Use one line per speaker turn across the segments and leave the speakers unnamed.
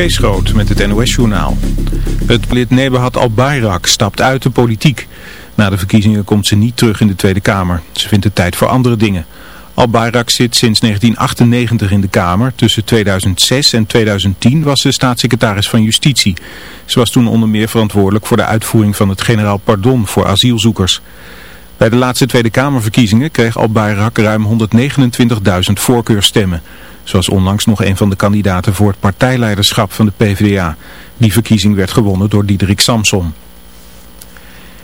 Kees Groot met het NOS-journaal. Het lid Nebahat al-Bayrak stapt uit de politiek. Na de verkiezingen komt ze niet terug in de Tweede Kamer. Ze vindt het tijd voor andere dingen. Al-Bayrak zit sinds 1998 in de Kamer. Tussen 2006 en 2010 was ze staatssecretaris van Justitie. Ze was toen onder meer verantwoordelijk voor de uitvoering van het generaal pardon voor asielzoekers. Bij de laatste Tweede Kamerverkiezingen kreeg Al-Bayrak ruim 129.000 voorkeurstemmen. Zoals onlangs nog een van de kandidaten voor het partijleiderschap van de PvdA. Die verkiezing werd gewonnen door Diederik Samson.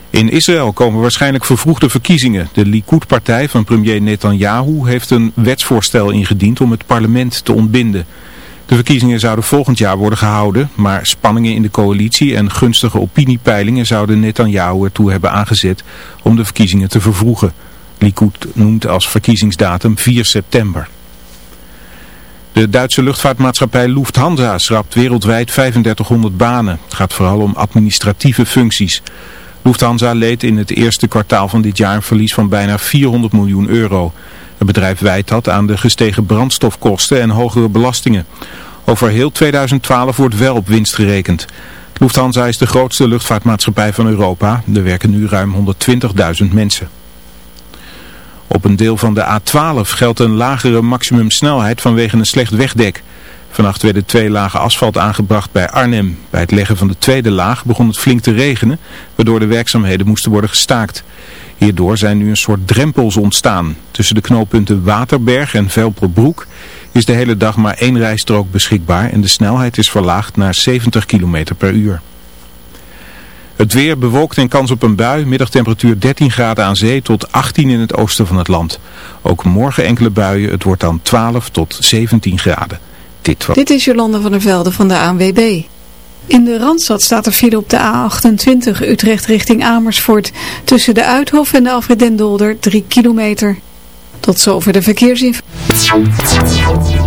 In Israël komen waarschijnlijk vervroegde verkiezingen. De Likud-partij van premier Netanyahu heeft een wetsvoorstel ingediend om het parlement te ontbinden. De verkiezingen zouden volgend jaar worden gehouden, maar spanningen in de coalitie en gunstige opiniepeilingen zouden Netanyahu ertoe hebben aangezet om de verkiezingen te vervroegen. Likud noemt als verkiezingsdatum 4 september. De Duitse luchtvaartmaatschappij Lufthansa schrapt wereldwijd 3500 banen. Het gaat vooral om administratieve functies. Lufthansa leed in het eerste kwartaal van dit jaar een verlies van bijna 400 miljoen euro. Het bedrijf wijt dat aan de gestegen brandstofkosten en hogere belastingen. Over heel 2012 wordt wel op winst gerekend. Lufthansa is de grootste luchtvaartmaatschappij van Europa. Er werken nu ruim 120.000 mensen. Op een deel van de A12 geldt een lagere maximumsnelheid vanwege een slecht wegdek. Vannacht werden twee lagen asfalt aangebracht bij Arnhem. Bij het leggen van de tweede laag begon het flink te regenen, waardoor de werkzaamheden moesten worden gestaakt. Hierdoor zijn nu een soort drempels ontstaan. Tussen de knooppunten Waterberg en Velperbroek is de hele dag maar één rijstrook beschikbaar en de snelheid is verlaagd naar 70 km per uur. Het weer bewolkt en kans op een bui, middagtemperatuur 13 graden aan zee tot 18 in het oosten van het land. Ook morgen enkele buien, het wordt dan 12 tot 17 graden.
Dit, Dit is Jolande van der Velde van de ANWB. In de Randstad staat er file op de A28 Utrecht richting Amersfoort. Tussen de Uithof en de Alfred Dolder 3 kilometer. Tot zover de verkeersinformatie.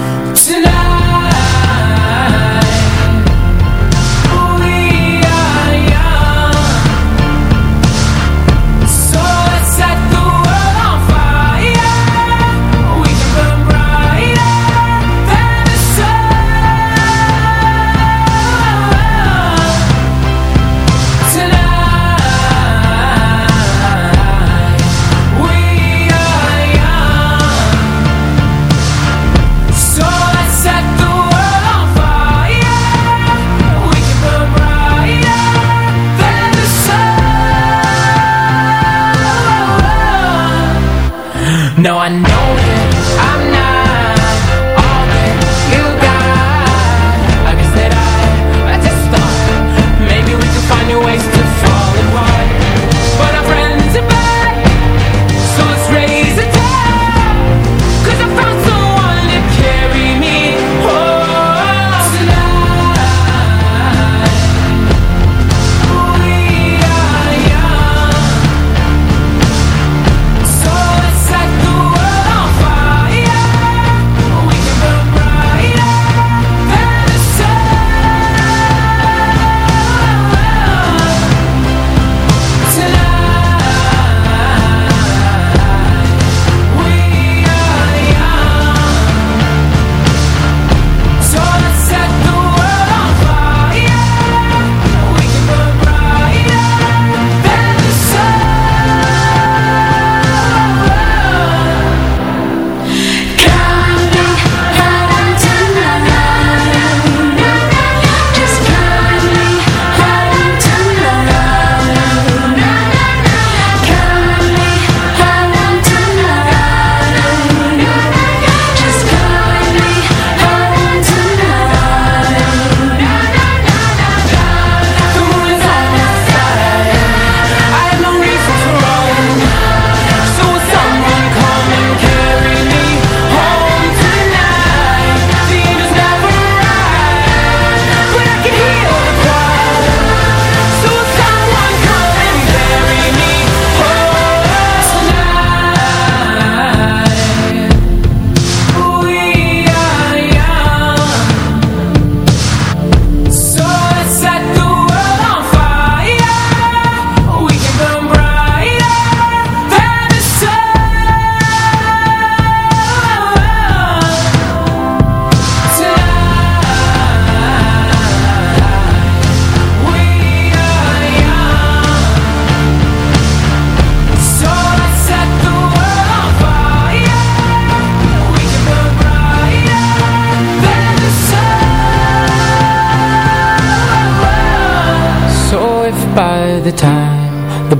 I know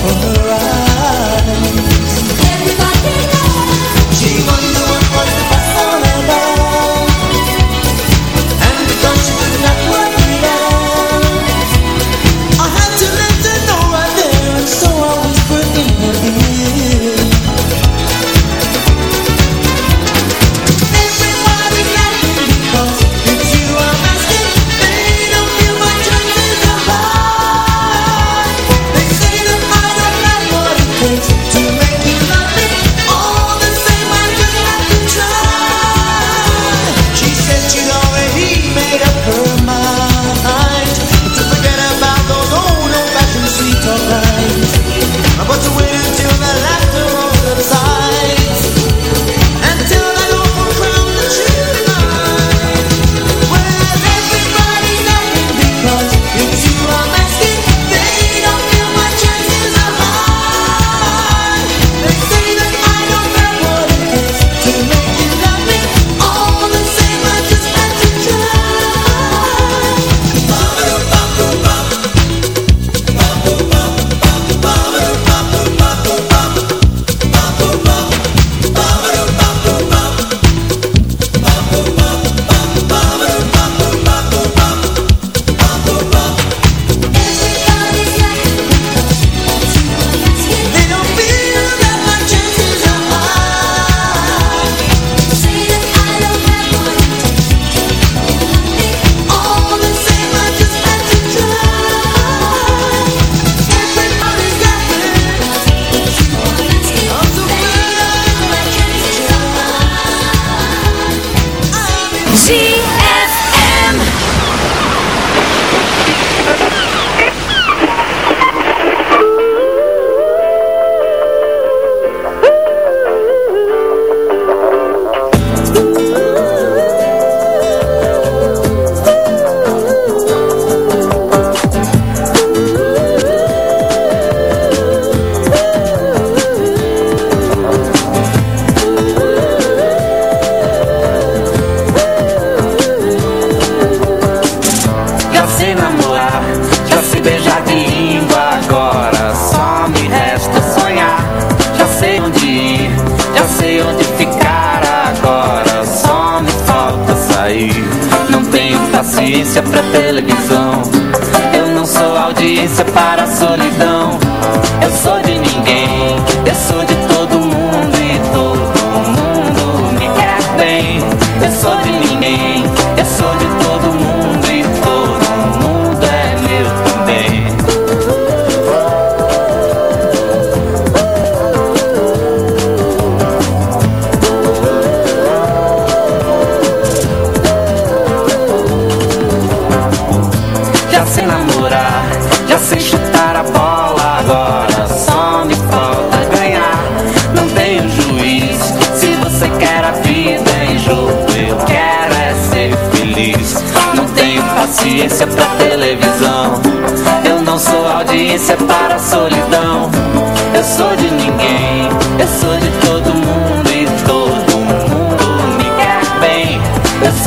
for her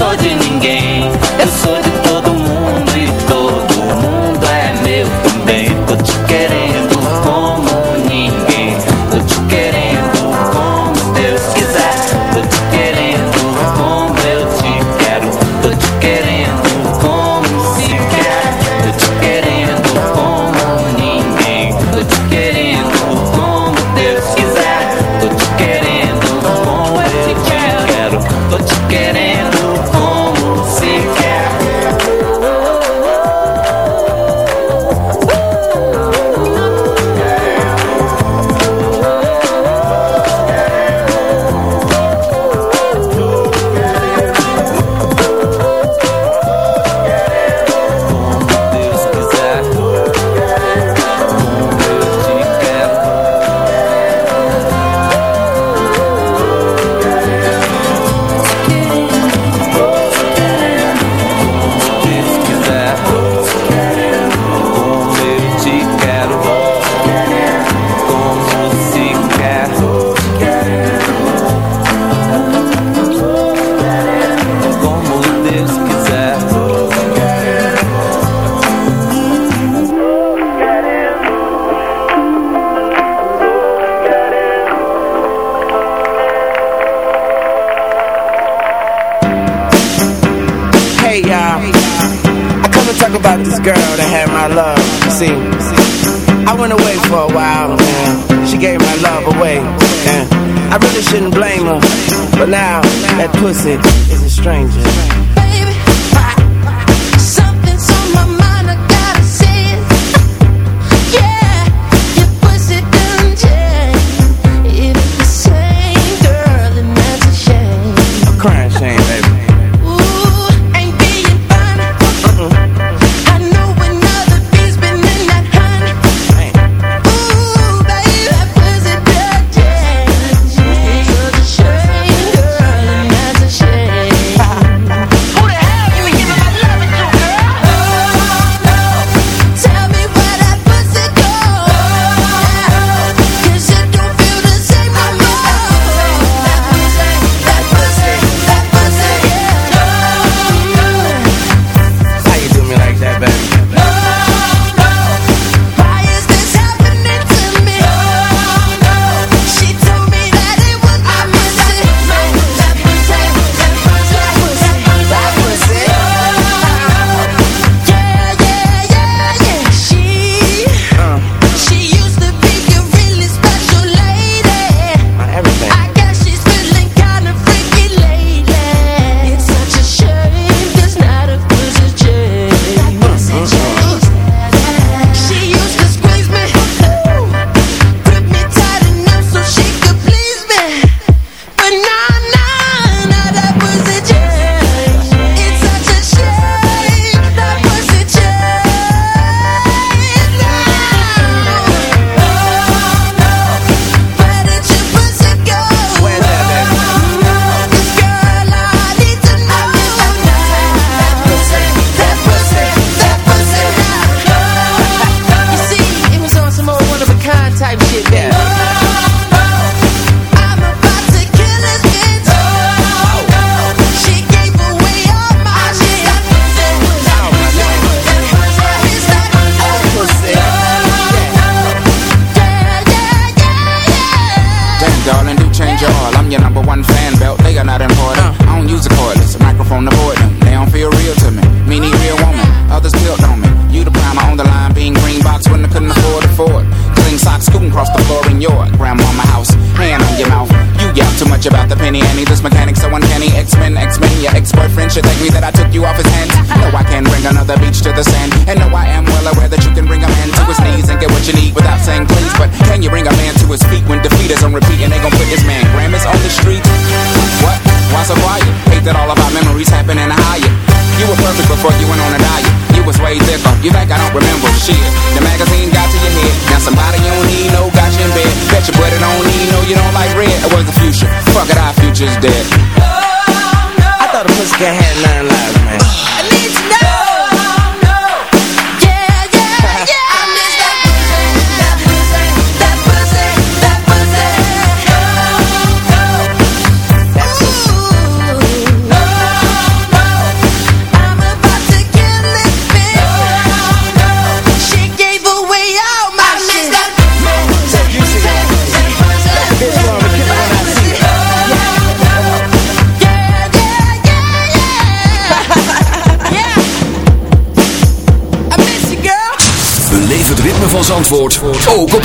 sou de ninguém, eu sou de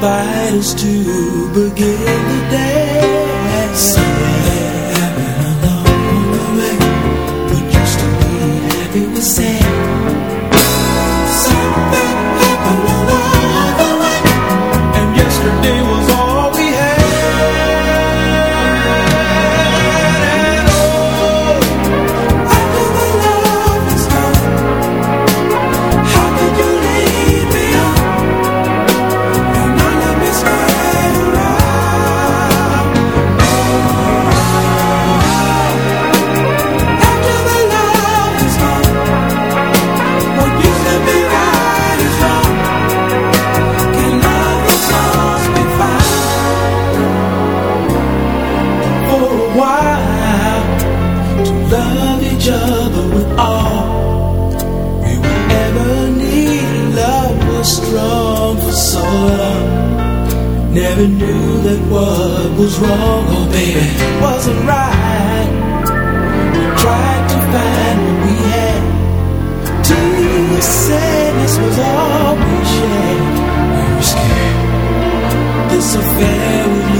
invite us to begin the day. never knew that what was wrong, oh baby, wasn't right. We tried to find what we had. Till the sadness was all we shared. We were scared. This affair would leave.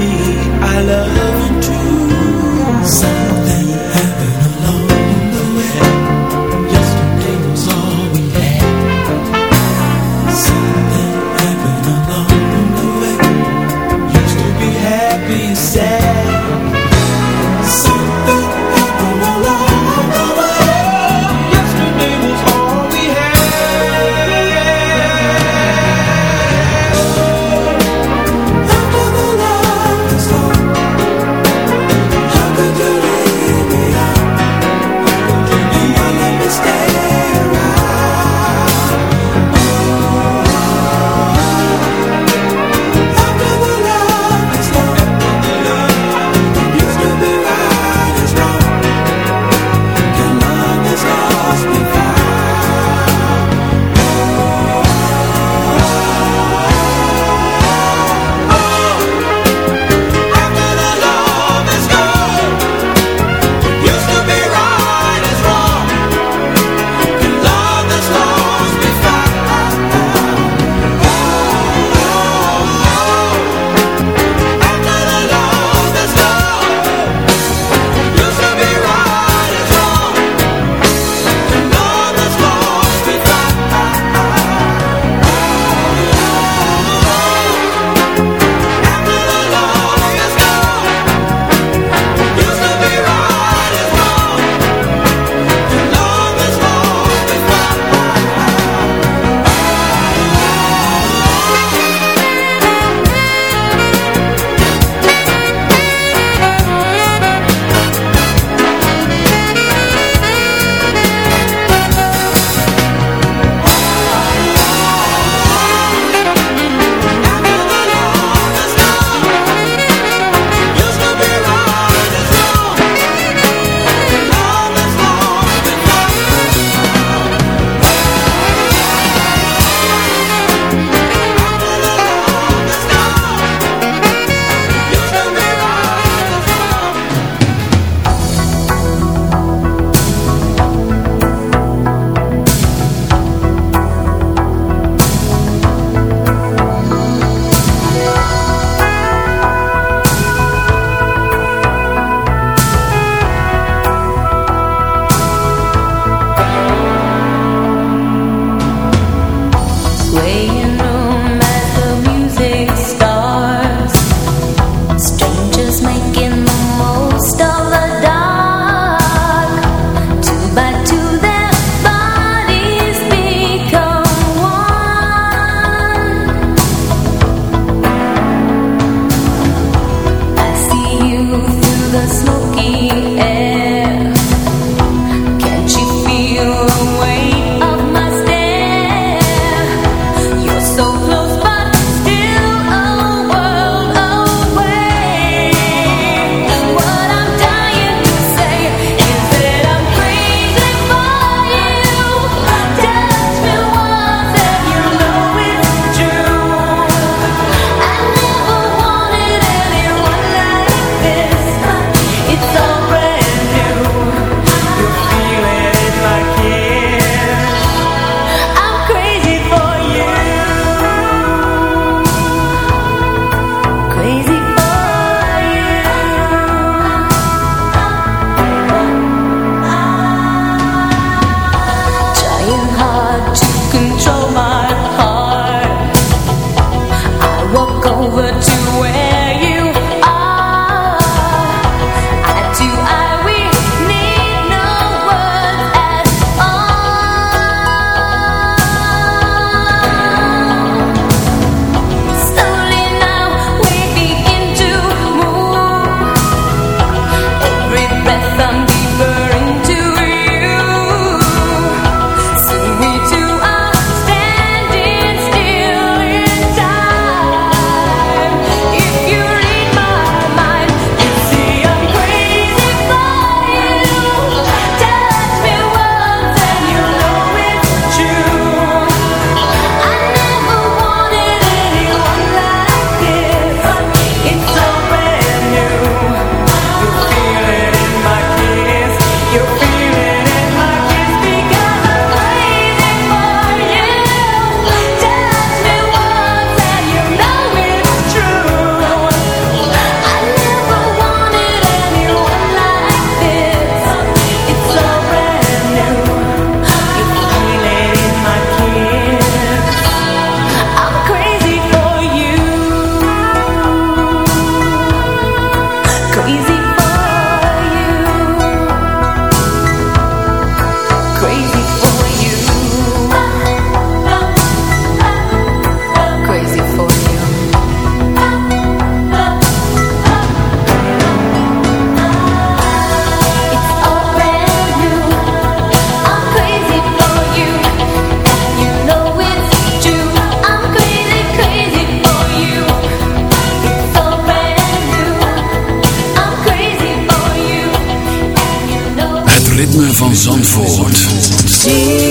Van Zandvoort.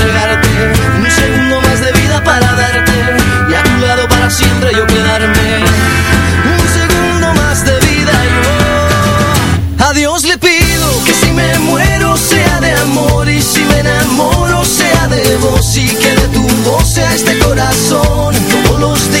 este corazón todos los días.